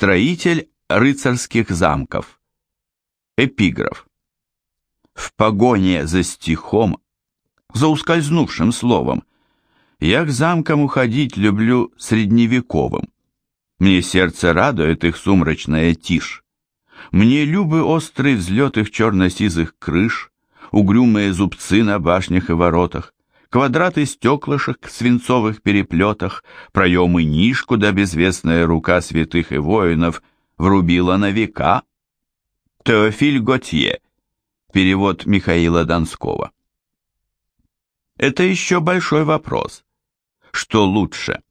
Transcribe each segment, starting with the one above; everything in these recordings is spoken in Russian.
Строитель рыцарских замков. Эпиграф. В погоне за стихом, за ускользнувшим словом, я к замкам уходить люблю средневековым. Мне сердце радует их сумрачная тишь. Мне любы острый взлет их черно-сизых крыш, угрюмые зубцы на башнях и воротах, квадраты стеклышек свинцовых переплетах, проемы ниш, куда безвестная рука святых и воинов врубила на века. Теофиль Готье. Перевод Михаила Донского. Это еще большой вопрос. Что лучше?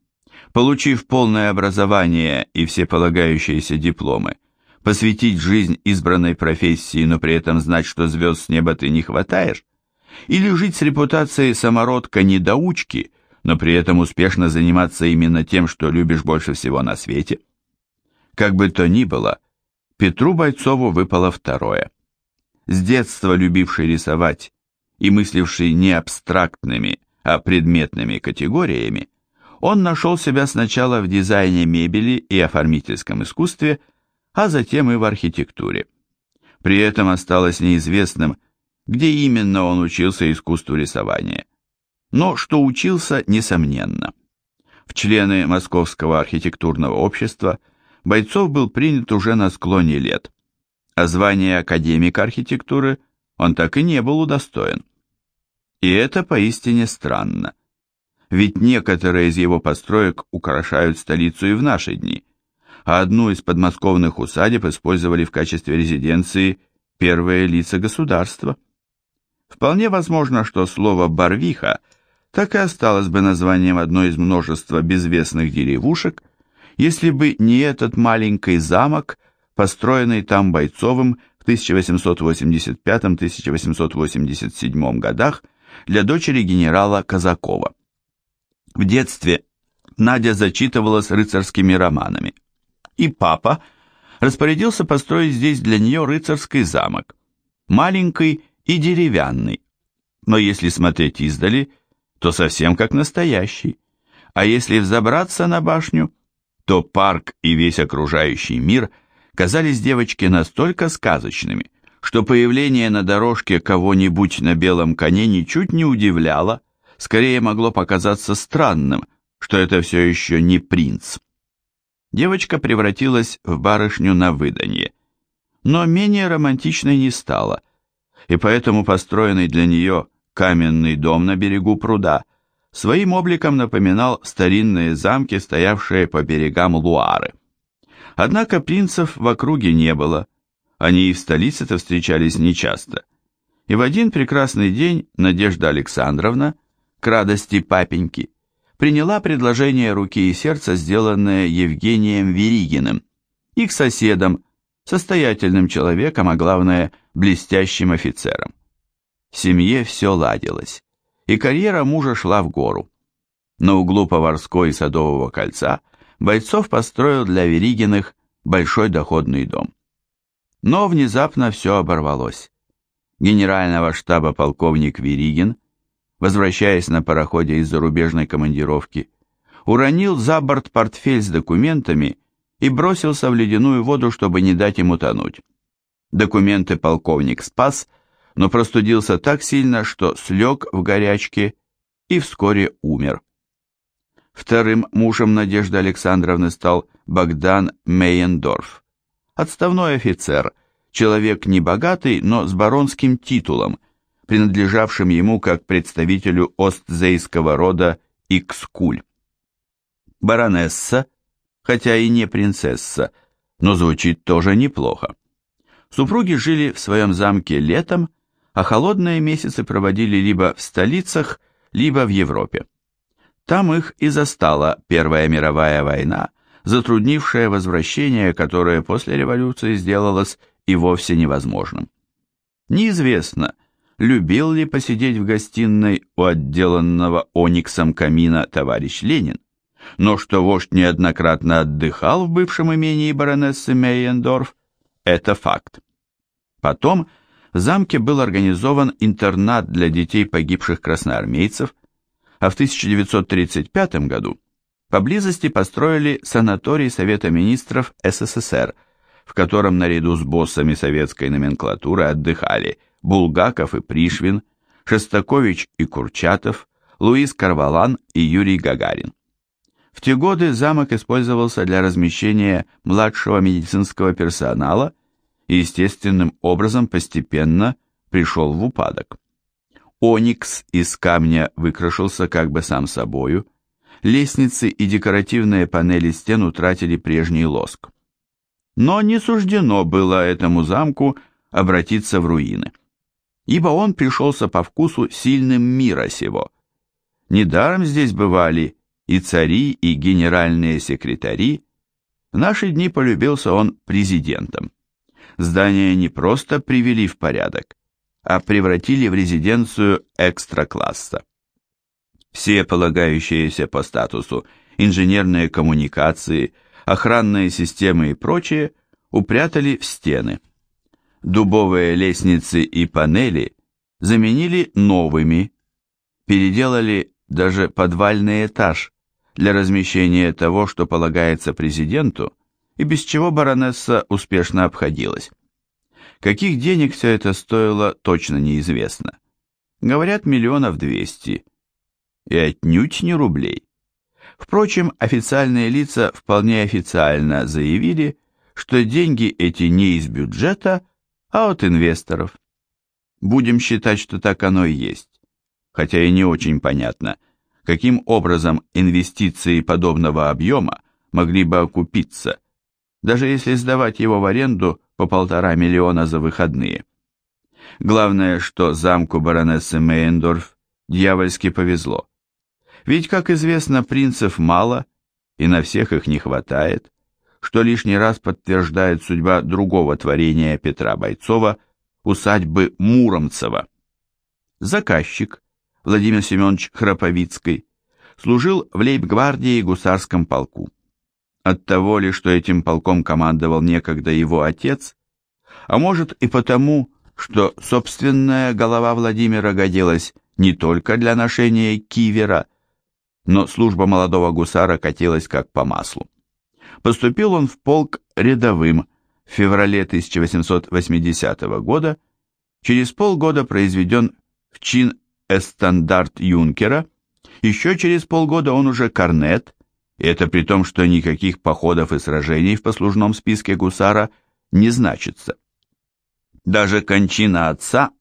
Получив полное образование и все полагающиеся дипломы, посвятить жизнь избранной профессии, но при этом знать, что звезд с неба ты не хватаешь? Или жить с репутацией самородка-недоучки, но при этом успешно заниматься именно тем, что любишь больше всего на свете? Как бы то ни было, Петру Бойцову выпало второе. С детства любивший рисовать и мысливший не абстрактными, а предметными категориями, он нашел себя сначала в дизайне мебели и оформительском искусстве, а затем и в архитектуре. При этом осталось неизвестным, где именно он учился искусству рисования. Но что учился, несомненно. В члены Московского архитектурного общества Бойцов был принят уже на склоне лет, а звание академика архитектуры он так и не был удостоен. И это поистине странно. Ведь некоторые из его построек украшают столицу и в наши дни, а одну из подмосковных усадеб использовали в качестве резиденции первые лица государства – Вполне возможно, что слово «барвиха» так и осталось бы названием одной из множества безвестных деревушек, если бы не этот маленький замок, построенный там Бойцовым в 1885-1887 годах для дочери генерала Казакова. В детстве Надя зачитывалась рыцарскими романами, и папа распорядился построить здесь для нее рыцарский замок, маленький и деревянный, но если смотреть издали, то совсем как настоящий, а если взобраться на башню, то парк и весь окружающий мир казались девочке настолько сказочными, что появление на дорожке кого-нибудь на белом коне ничуть не удивляло, скорее могло показаться странным, что это все еще не принц. Девочка превратилась в барышню на выданье, но менее романтичной не стала – и поэтому построенный для нее каменный дом на берегу пруда своим обликом напоминал старинные замки, стоявшие по берегам Луары. Однако принцев в округе не было, они и в столице-то встречались нечасто. И в один прекрасный день Надежда Александровна, к радости папеньки, приняла предложение руки и сердца, сделанное Евгением Веригиным, их соседом, состоятельным человеком, а главное, блестящим офицером. В семье все ладилось, и карьера мужа шла в гору. На углу Поварской и Садового кольца Бойцов построил для Веригиных большой доходный дом. Но внезапно все оборвалось. Генерального штаба полковник Веригин, возвращаясь на пароходе из зарубежной командировки, уронил за борт портфель с документами и бросился в ледяную воду, чтобы не дать ему тонуть. Документы полковник спас, но простудился так сильно, что слег в горячке и вскоре умер. Вторым мужем Надежды Александровны стал Богдан Мейендорф, отставной офицер, человек небогатый, но с баронским титулом, принадлежавшим ему как представителю остзейского рода Икскуль. Баронесса – хотя и не принцесса, но звучит тоже неплохо. Супруги жили в своем замке летом, а холодные месяцы проводили либо в столицах, либо в Европе. Там их и застала Первая мировая война, затруднившая возвращение, которое после революции сделалось и вовсе невозможным. Неизвестно, любил ли посидеть в гостиной у отделанного ониксом камина товарищ Ленин, но что вождь неоднократно отдыхал в бывшем имении баронессы Мейендорф, это факт. Потом в замке был организован интернат для детей погибших красноармейцев, а в 1935 году поблизости построили санаторий Совета министров СССР, в котором наряду с боссами советской номенклатуры отдыхали Булгаков и Пришвин, Шестакович и Курчатов, Луис Карвалан и Юрий Гагарин. В те годы замок использовался для размещения младшего медицинского персонала и естественным образом постепенно пришел в упадок. Оникс из камня выкрашился как бы сам собою, лестницы и декоративные панели стен утратили прежний лоск. Но не суждено было этому замку обратиться в руины, ибо он пришелся по вкусу сильным мира сего. Недаром здесь бывали и цари, и генеральные секретари, в наши дни полюбился он президентом. Здание не просто привели в порядок, а превратили в резиденцию экстра-класса. Все полагающиеся по статусу инженерные коммуникации, охранные системы и прочее упрятали в стены. Дубовые лестницы и панели заменили новыми, переделали даже подвальный этаж для размещения того, что полагается президенту, и без чего баронесса успешно обходилась. Каких денег все это стоило, точно неизвестно. Говорят, миллионов двести. И отнюдь не рублей. Впрочем, официальные лица вполне официально заявили, что деньги эти не из бюджета, а от инвесторов. Будем считать, что так оно и есть. Хотя и не очень понятно, каким образом инвестиции подобного объема могли бы окупиться, даже если сдавать его в аренду по полтора миллиона за выходные. Главное, что замку баронессы Мейндорф дьявольски повезло. Ведь, как известно, принцев мало, и на всех их не хватает, что лишний раз подтверждает судьба другого творения Петра Бойцова, усадьбы Муромцева. Заказчик Владимир Семенович Храповицкий служил в лейб-гвардии гусарском полку. От того ли, что этим полком командовал некогда его отец, а может и потому, что собственная голова Владимира годилась не только для ношения кивера, но служба молодого гусара катилась как по маслу. Поступил он в полк рядовым в феврале 1880 года, через полгода произведен в чин эстандарт юнкера, еще через полгода он уже корнет, и это при том, что никаких походов и сражений в послужном списке гусара не значится. Даже кончина отца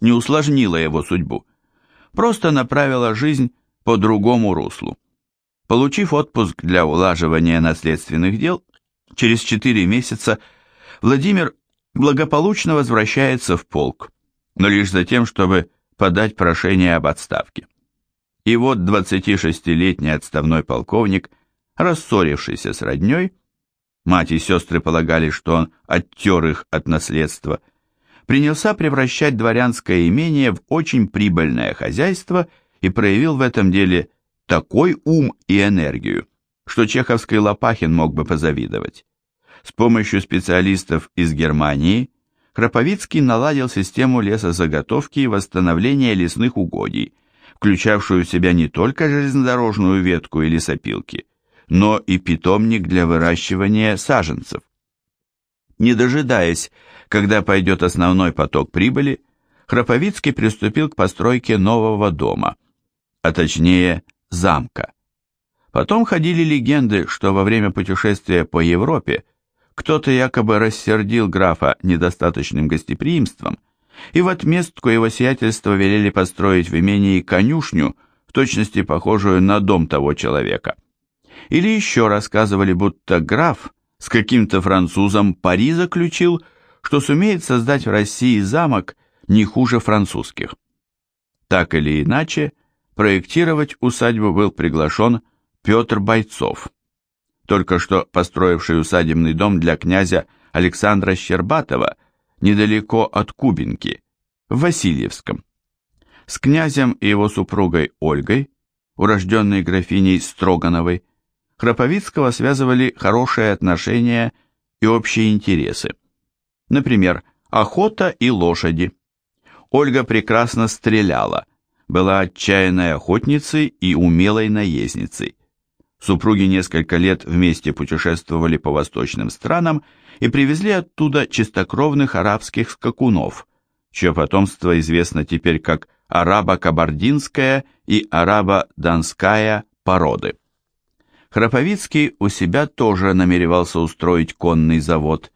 не усложнила его судьбу, просто направила жизнь по другому руслу. Получив отпуск для улаживания наследственных дел, через четыре месяца Владимир благополучно возвращается в полк, но лишь за тем, чтобы подать прошение об отставке. И вот 26-летний отставной полковник – рассорившийся с родней, мать и сестры полагали, что он оттер их от наследства, принялся превращать дворянское имение в очень прибыльное хозяйство и проявил в этом деле такой ум и энергию, что чеховский Лопахин мог бы позавидовать. С помощью специалистов из Германии Храповицкий наладил систему лесозаготовки и восстановления лесных угодий, включавшую в себя не только железнодорожную ветку и лесопилки, но и питомник для выращивания саженцев. Не дожидаясь, когда пойдет основной поток прибыли, Храповицкий приступил к постройке нового дома, а точнее замка. Потом ходили легенды, что во время путешествия по Европе кто-то якобы рассердил графа недостаточным гостеприимством, и в отместку его сиятельства велели построить в имении конюшню, в точности похожую на дом того человека. Или еще рассказывали, будто граф с каким-то французом пари заключил, что сумеет создать в России замок не хуже французских. Так или иначе, проектировать усадьбу был приглашен Петр Бойцов, только что построивший усадебный дом для князя Александра Щербатова недалеко от Кубинки, в Васильевском. С князем и его супругой Ольгой, урожденной графиней Строгановой, Храповицкого связывали хорошие отношения и общие интересы. Например, охота и лошади. Ольга прекрасно стреляла, была отчаянной охотницей и умелой наездницей. Супруги несколько лет вместе путешествовали по восточным странам и привезли оттуда чистокровных арабских скакунов, чье потомство известно теперь как арабо-кабардинская и арабо-донская породы. Храповицкий у себя тоже намеревался устроить конный завод,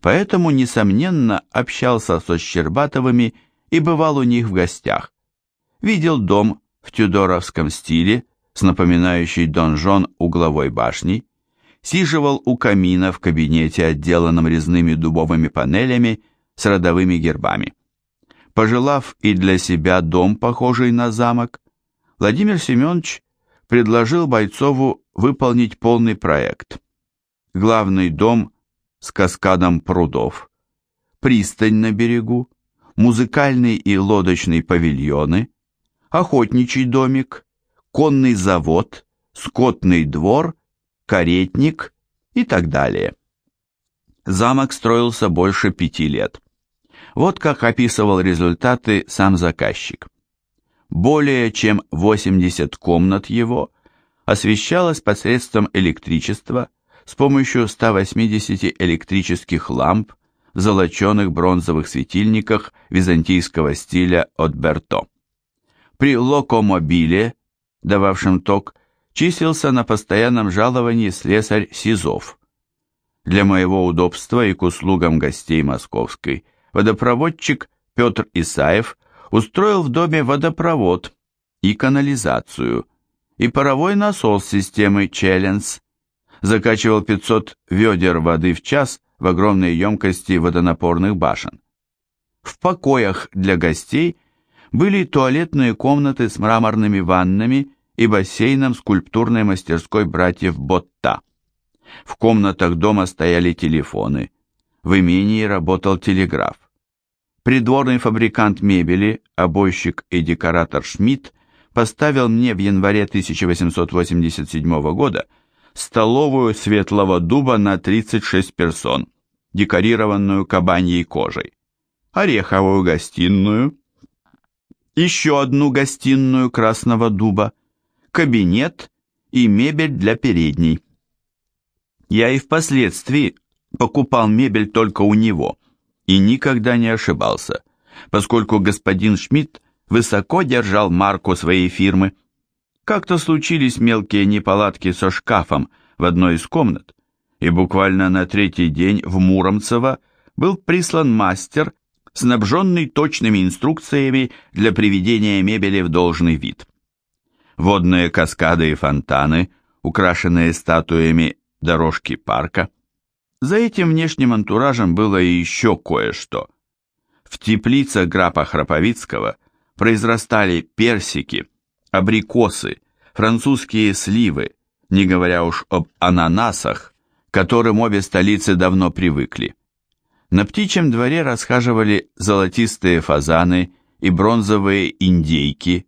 поэтому, несомненно, общался со Щербатовыми и бывал у них в гостях. Видел дом в тюдоровском стиле, с напоминающей донжон угловой башней, сиживал у камина в кабинете, отделанном резными дубовыми панелями с родовыми гербами. Пожелав и для себя дом, похожий на замок, Владимир Семенович предложил Бойцову выполнить полный проект. Главный дом с каскадом прудов, пристань на берегу, музыкальный и лодочный павильоны, охотничий домик, конный завод, скотный двор, каретник и так далее. Замок строился больше пяти лет. Вот как описывал результаты сам заказчик. Более чем 80 комнат его освещалось посредством электричества с помощью 180 электрических ламп в золоченых бронзовых светильниках византийского стиля от Берто. При локомобиле дававшим ток, числился на постоянном жаловании слесарь Сизов. Для моего удобства и к услугам гостей московской водопроводчик Петр Исаев устроил в доме водопровод и канализацию, и паровой насос системы Челленс, закачивал 500 ведер воды в час в огромной емкости водонапорных башен. В покоях для гостей были туалетные комнаты с мраморными ваннами и бассейном скульптурной мастерской братьев Ботта. В комнатах дома стояли телефоны, в имении работал телеграф. Придворный фабрикант мебели, обойщик и декоратор Шмидт поставил мне в январе 1887 года столовую светлого дуба на 36 персон, декорированную кабаньей кожей, ореховую гостиную, еще одну гостиную красного дуба, кабинет и мебель для передней. Я и впоследствии покупал мебель только у него и никогда не ошибался, поскольку господин Шмидт высоко держал марку своей фирмы. Как-то случились мелкие неполадки со шкафом в одной из комнат, и буквально на третий день в Муромцево был прислан мастер, снабженный точными инструкциями для приведения мебели в должный вид водные каскады и фонтаны, украшенные статуями дорожки парка. За этим внешним антуражем было и еще кое-что. В теплицах графа Храповицкого произрастали персики, абрикосы, французские сливы, не говоря уж об ананасах, к которым обе столицы давно привыкли. На птичьем дворе расхаживали золотистые фазаны и бронзовые индейки,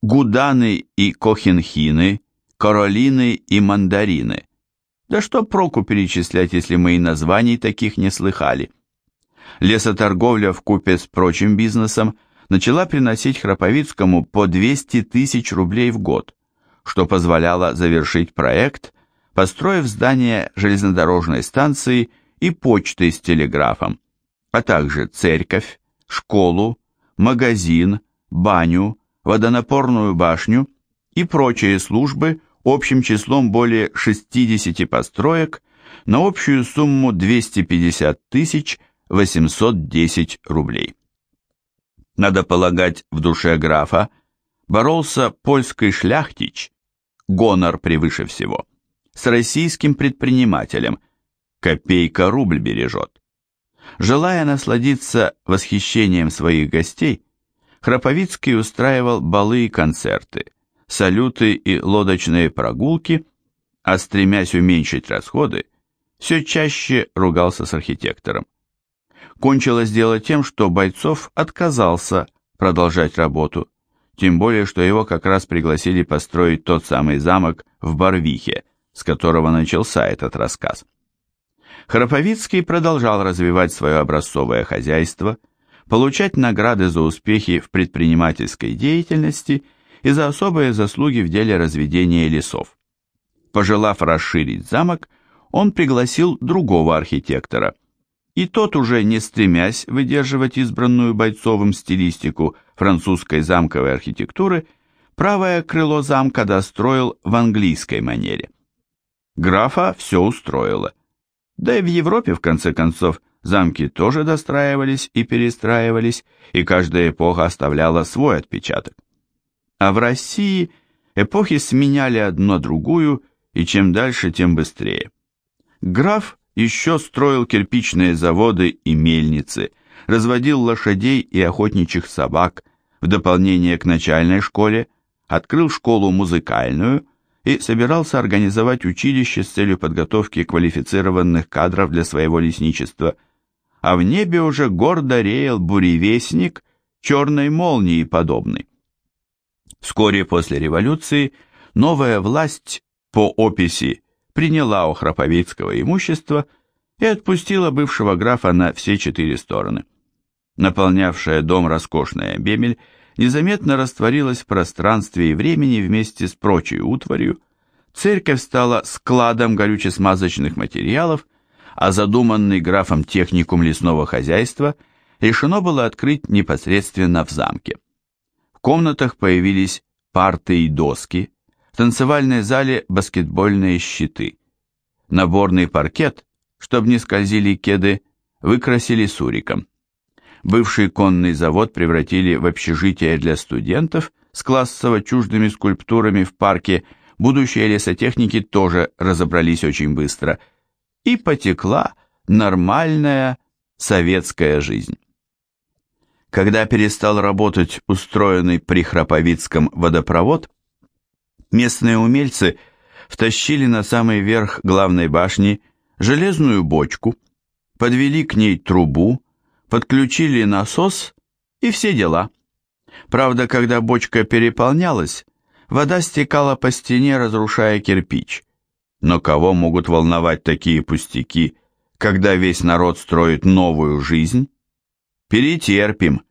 гуданы и кохенхины, королины и мандарины. Да что проку перечислять, если мы и названий таких не слыхали? Лесоторговля в купе с прочим бизнесом начала приносить Храповицкому по 200 тысяч рублей в год, что позволяло завершить проект, построив здание железнодорожной станции и почты с телеграфом, а также церковь, школу, магазин, баню, водонапорную башню и прочие службы общим числом более 60 построек на общую сумму 250 тысяч 810 рублей. Надо полагать, в душе графа боролся польский шляхтич, гонор превыше всего, с российским предпринимателем, копейка рубль бережет. Желая насладиться восхищением своих гостей, Храповицкий устраивал балы и концерты, салюты и лодочные прогулки, а стремясь уменьшить расходы, все чаще ругался с архитектором. Кончилось дело тем, что Бойцов отказался продолжать работу, тем более, что его как раз пригласили построить тот самый замок в Барвихе, с которого начался этот рассказ. Храповицкий продолжал развивать свое образцовое хозяйство – получать награды за успехи в предпринимательской деятельности и за особые заслуги в деле разведения лесов. Пожелав расширить замок, он пригласил другого архитектора. И тот, уже не стремясь выдерживать избранную Бойцовым стилистику французской замковой архитектуры, правое крыло замка достроил в английской манере. Графа все устроило. Да и в Европе, в конце концов, замки тоже достраивались и перестраивались, и каждая эпоха оставляла свой отпечаток. А в России эпохи сменяли одно другую, и чем дальше, тем быстрее. Граф еще строил кирпичные заводы и мельницы, разводил лошадей и охотничьих собак, в дополнение к начальной школе, открыл школу музыкальную и собирался организовать училище с целью подготовки квалифицированных кадров для своего лесничества, а в небе уже гордо реял буревестник черной молнии подобный. Вскоре после революции новая власть по описи приняла у Храповицкого имущество и отпустила бывшего графа на все четыре стороны. Наполнявшая дом роскошная бемель незаметно растворилась в пространстве и времени вместе с прочей утварью, церковь стала складом горюче-смазочных материалов, а задуманный графом техникум лесного хозяйства решено было открыть непосредственно в замке. В комнатах появились парты и доски, в танцевальной зале баскетбольные щиты. Наборный паркет, чтобы не скользили кеды, выкрасили суриком. Бывший конный завод превратили в общежитие для студентов с классово чуждыми скульптурами в парке, будущие лесотехники тоже разобрались очень быстро. И потекла нормальная советская жизнь. Когда перестал работать устроенный при Храповицком водопровод, местные умельцы втащили на самый верх главной башни железную бочку, подвели к ней трубу, подключили насос и все дела. Правда, когда бочка переполнялась, вода стекала по стене, разрушая кирпич. Но кого могут волновать такие пустяки, когда весь народ строит новую жизнь? Перетерпим,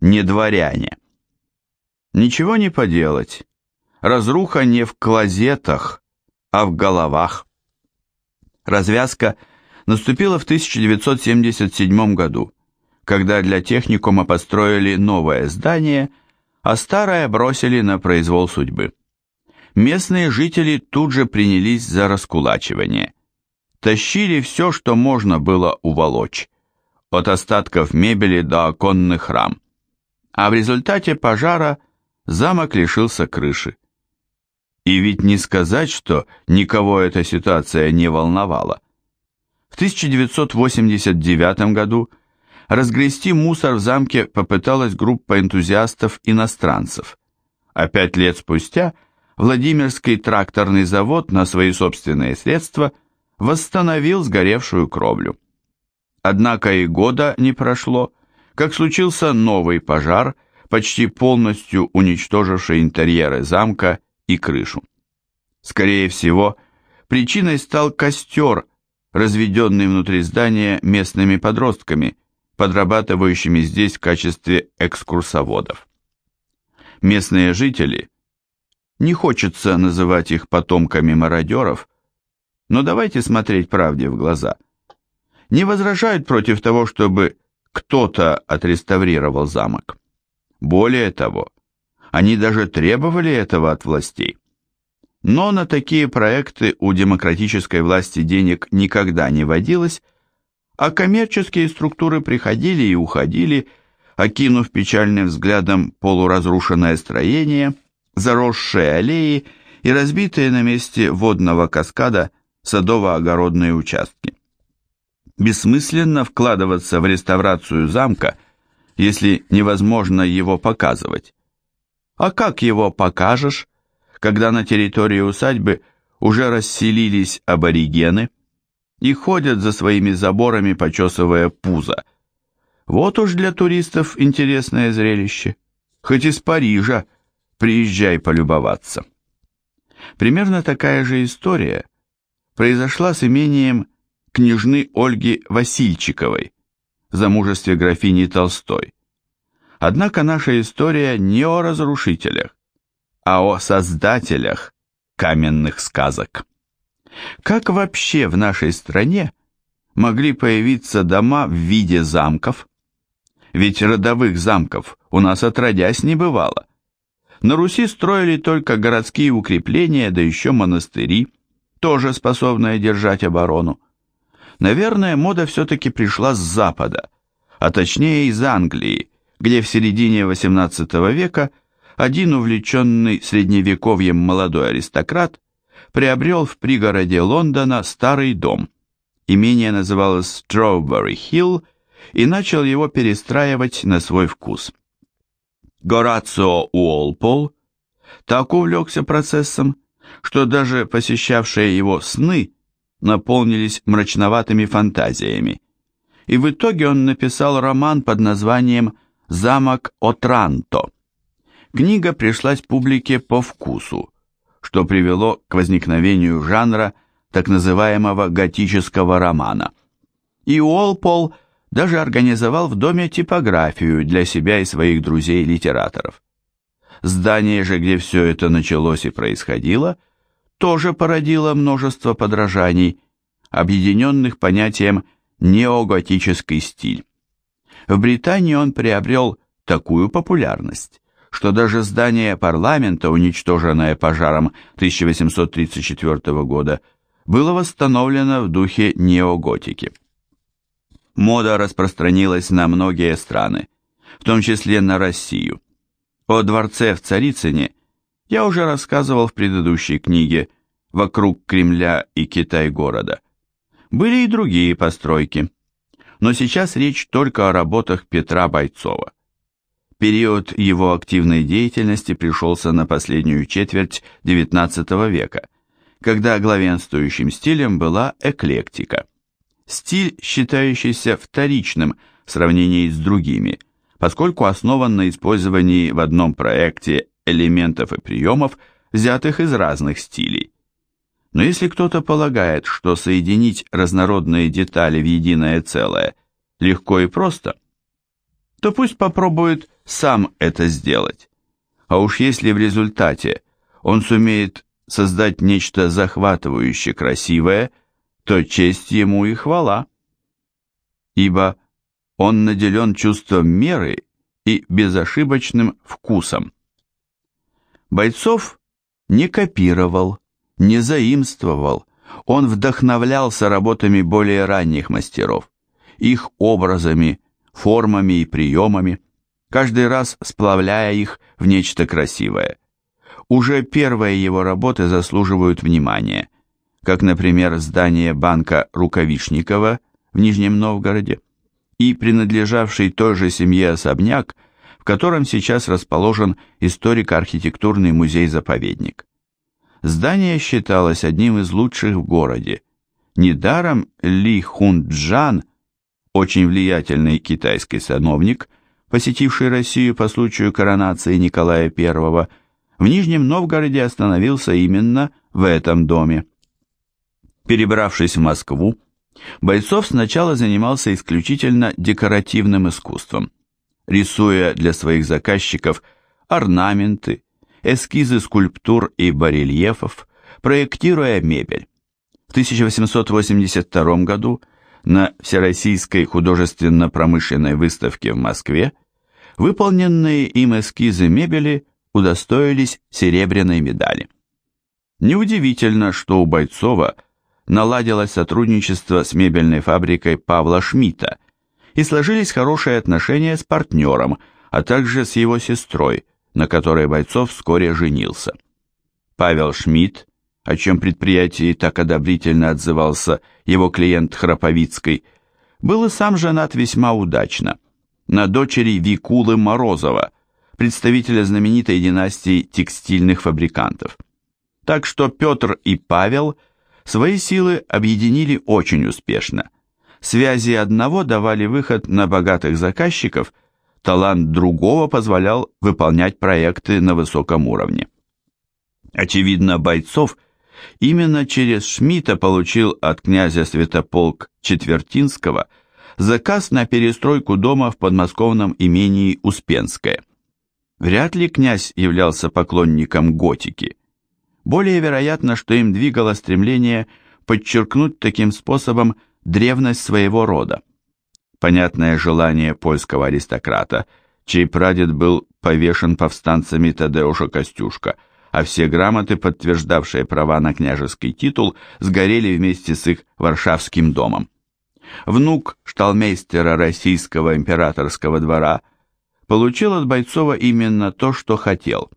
не дворяне. Ничего не поделать. Разруха не в клозетах, а в головах. Развязка наступила в 1977 году, когда для техникума построили новое здание, а старое бросили на произвол судьбы. Местные жители тут же принялись за раскулачивание. Тащили все, что можно было уволочь, от остатков мебели до оконных рам. А в результате пожара замок лишился крыши. И ведь не сказать, что никого эта ситуация не волновала. В 1989 году разгрести мусор в замке попыталась группа энтузиастов-иностранцев, а пять лет спустя Владимирский тракторный завод на свои собственные средства восстановил сгоревшую кровлю. Однако и года не прошло, как случился новый пожар, почти полностью уничтоживший интерьеры замка и крышу. Скорее всего, причиной стал костер, разведенный внутри здания местными подростками, подрабатывающими здесь в качестве экскурсоводов. Местные жители, не хочется называть их потомками мародеров, но давайте смотреть правде в глаза, не возражают против того, чтобы кто-то отреставрировал замок. Более того, они даже требовали этого от властей. Но на такие проекты у демократической власти денег никогда не водилось, а коммерческие структуры приходили и уходили, окинув печальным взглядом полуразрушенное строение, заросшие аллеи и разбитые на месте водного каскада садово-огородные участки. Бессмысленно вкладываться в реставрацию замка, если невозможно его показывать. А как его покажешь, когда на территории усадьбы уже расселились аборигены и ходят за своими заборами, почесывая пузо? Вот уж для туристов интересное зрелище. Хоть из Парижа приезжай полюбоваться. Примерно такая же история произошла с имением княжны Ольги Васильчиковой замужестве графини Толстой. Однако наша история не о разрушителях, а о создателях каменных сказок. Как вообще в нашей стране могли появиться дома в виде замков? Ведь родовых замков у нас отродясь не бывало. На Руси строили только городские укрепления, да еще монастыри, тоже способные держать оборону. Наверное, мода все-таки пришла с Запада, а точнее из Англии, где в середине XVIII века один увлеченный средневековьем молодой аристократ приобрел в пригороде Лондона старый дом. Имение называлось Strawberry Hill и начал его перестраивать на свой вкус. Горацио Уолпол так увлекся процессом, что даже посещавшие его сны наполнились мрачноватыми фантазиями, и в итоге он написал роман под названием «Замок Отранто». Книга пришлась публике по вкусу, что привело к возникновению жанра так называемого готического романа. И Уолпол – даже организовал в доме типографию для себя и своих друзей-литераторов. Здание же, где все это началось и происходило, тоже породило множество подражаний, объединенных понятием неоготический стиль. В Британии он приобрел такую популярность, что даже здание парламента, уничтоженное пожаром 1834 года, было восстановлено в духе неоготики мода распространилась на многие страны, в том числе на Россию. О дворце в Царицыне я уже рассказывал в предыдущей книге «Вокруг Кремля и Китай-города». Были и другие постройки, но сейчас речь только о работах Петра Бойцова. Период его активной деятельности пришелся на последнюю четверть XIX века, когда главенствующим стилем была эклектика – Стиль, считающийся вторичным в сравнении с другими, поскольку основан на использовании в одном проекте элементов и приемов, взятых из разных стилей. Но если кто-то полагает, что соединить разнородные детали в единое целое легко и просто, то пусть попробует сам это сделать. А уж если в результате он сумеет создать нечто захватывающе красивое – то честь ему и хвала, ибо он наделен чувством меры и безошибочным вкусом. Бойцов не копировал, не заимствовал, он вдохновлялся работами более ранних мастеров, их образами, формами и приемами, каждый раз сплавляя их в нечто красивое. Уже первые его работы заслуживают внимания – как, например, здание банка Рукавишникова в Нижнем Новгороде и принадлежавший той же семье особняк, в котором сейчас расположен историко-архитектурный музей-заповедник. Здание считалось одним из лучших в городе. Недаром Ли Хунджан, очень влиятельный китайский сановник, посетивший Россию по случаю коронации Николая I, в Нижнем Новгороде остановился именно в этом доме. Перебравшись в Москву, Бойцов сначала занимался исключительно декоративным искусством, рисуя для своих заказчиков орнаменты, эскизы скульптур и барельефов, проектируя мебель. В 1882 году на Всероссийской художественно-промышленной выставке в Москве выполненные им эскизы мебели удостоились серебряной медали. Неудивительно, что у Бойцова – наладилось сотрудничество с мебельной фабрикой Павла Шмидта и сложились хорошие отношения с партнером, а также с его сестрой, на которой Бойцов вскоре женился. Павел Шмидт, о чем предприятии так одобрительно отзывался его клиент Храповицкой, был и сам женат весьма удачно, на дочери Викулы Морозова, представителя знаменитой династии текстильных фабрикантов. Так что Петр и Павел – Свои силы объединили очень успешно. Связи одного давали выход на богатых заказчиков, талант другого позволял выполнять проекты на высоком уровне. Очевидно, Бойцов именно через Шмидта получил от князя Святополк Четвертинского заказ на перестройку дома в подмосковном имении Успенское. Вряд ли князь являлся поклонником готики. более вероятно, что им двигало стремление подчеркнуть таким способом древность своего рода. Понятное желание польского аристократа, чей прадед был повешен повстанцами Тадеуша Костюшка, а все грамоты, подтверждавшие права на княжеский титул, сгорели вместе с их Варшавским домом. Внук шталмейстера российского императорского двора получил от Бойцова именно то, что хотел.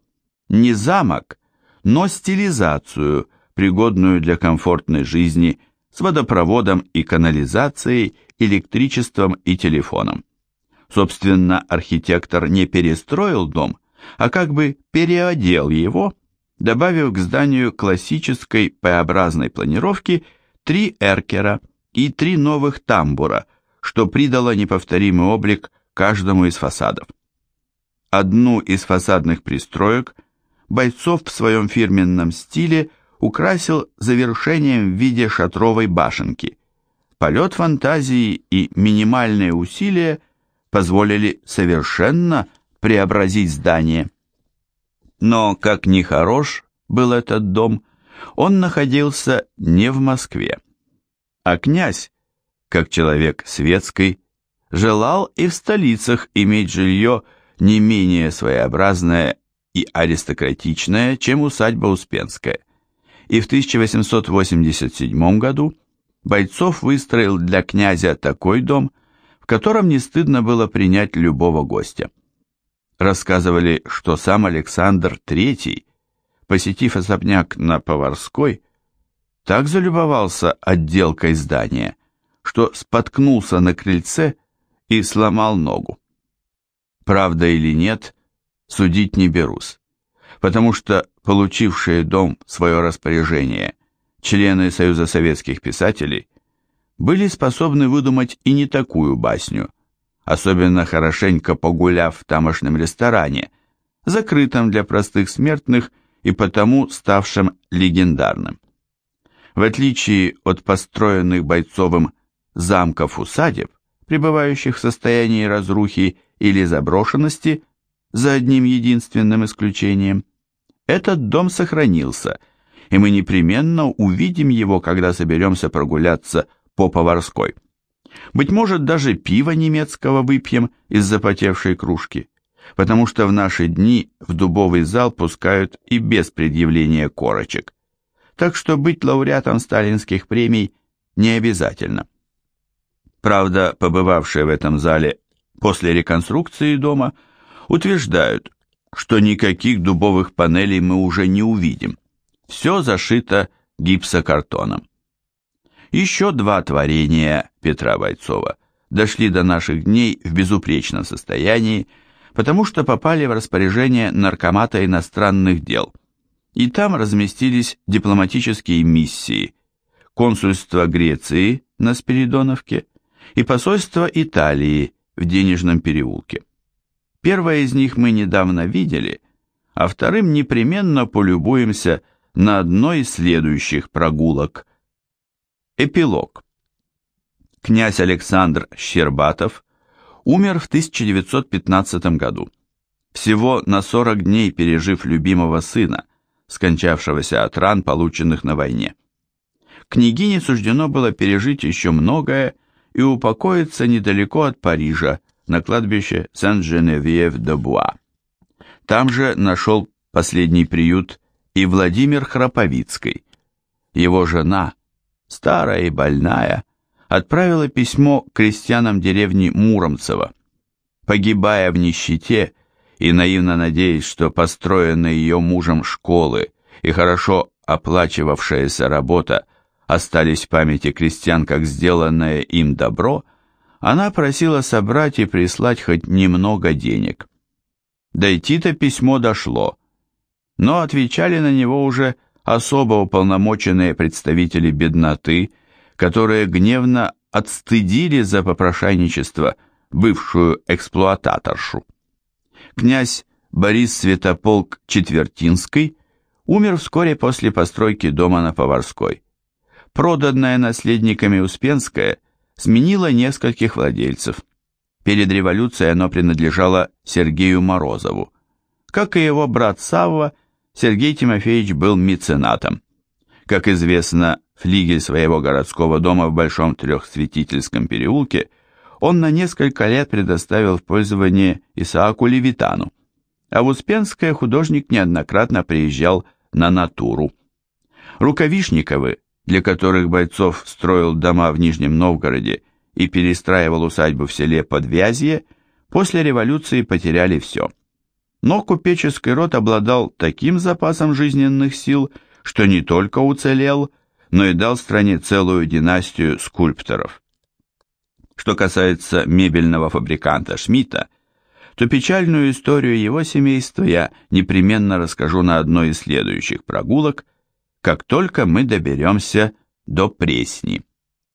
Не замок, но стилизацию, пригодную для комфортной жизни, с водопроводом и канализацией, электричеством и телефоном. Собственно, архитектор не перестроил дом, а как бы переодел его, добавив к зданию классической П-образной планировки три эркера и три новых тамбура, что придало неповторимый облик каждому из фасадов. Одну из фасадных пристроек – Бойцов в своем фирменном стиле украсил завершением в виде шатровой башенки. Полет фантазии и минимальные усилия позволили совершенно преобразить здание. Но, как ни хорош был этот дом, он находился не в Москве. А князь, как человек светский, желал и в столицах иметь жилье не менее своеобразное и аристократичная, чем усадьба Успенская. И в 1887 году Бойцов выстроил для князя такой дом, в котором не стыдно было принять любого гостя. Рассказывали, что сам Александр III, посетив особняк на Поварской, так залюбовался отделкой здания, что споткнулся на крыльце и сломал ногу. Правда или нет, судить не берусь, потому что получившие дом в свое распоряжение члены Союза советских писателей были способны выдумать и не такую басню, особенно хорошенько погуляв в тамошнем ресторане, закрытом для простых смертных и потому ставшем легендарным. В отличие от построенных Бойцовым замков-усадеб, пребывающих в состоянии разрухи или заброшенности, за одним единственным исключением. Этот дом сохранился, и мы непременно увидим его, когда соберемся прогуляться по Поварской. Быть может, даже пиво немецкого выпьем из запотевшей кружки, потому что в наши дни в дубовый зал пускают и без предъявления корочек. Так что быть лауреатом сталинских премий не обязательно. Правда, побывавшие в этом зале после реконструкции дома – утверждают, что никаких дубовых панелей мы уже не увидим. Все зашито гипсокартоном. Еще два творения Петра Бойцова дошли до наших дней в безупречном состоянии, потому что попали в распоряжение Наркомата иностранных дел, и там разместились дипломатические миссии, консульство Греции на Спиридоновке и посольство Италии в Денежном переулке. Первое из них мы недавно видели, а вторым непременно полюбуемся на одной из следующих прогулок. Эпилог. Князь Александр Щербатов умер в 1915 году, всего на 40 дней пережив любимого сына, скончавшегося от ран, полученных на войне. Княгине суждено было пережить еще многое и упокоиться недалеко от Парижа, на кладбище Сен-Женевьев-де-Буа. Там же нашел последний приют и Владимир Храповицкий. Его жена, старая и больная, отправила письмо крестьянам деревни Муромцево. Погибая в нищете и наивно надеясь, что построенные ее мужем школы и хорошо оплачивавшаяся работа остались в памяти крестьян как сделанное им добро – она просила собрать и прислать хоть немного денег. Дойти-то письмо дошло, но отвечали на него уже особо уполномоченные представители бедноты, которые гневно отстыдили за попрошайничество бывшую эксплуататоршу. Князь Борис Святополк Четвертинский умер вскоре после постройки дома на Поварской. Проданная наследниками Успенская – сменило нескольких владельцев. Перед революцией оно принадлежало Сергею Морозову. Как и его брат Савва, Сергей Тимофеевич был меценатом. Как известно, флигель своего городского дома в Большом Трехсветительском переулке он на несколько лет предоставил в пользование Исааку Левитану, а в Успенское художник неоднократно приезжал на натуру. Рукавишниковы, для которых Бойцов строил дома в Нижнем Новгороде и перестраивал усадьбу в селе Подвязье, после революции потеряли все. Но купеческий род обладал таким запасом жизненных сил, что не только уцелел, но и дал стране целую династию скульпторов. Что касается мебельного фабриканта Шмидта, то печальную историю его семейства я непременно расскажу на одной из следующих прогулок, как только мы доберемся до Пресни.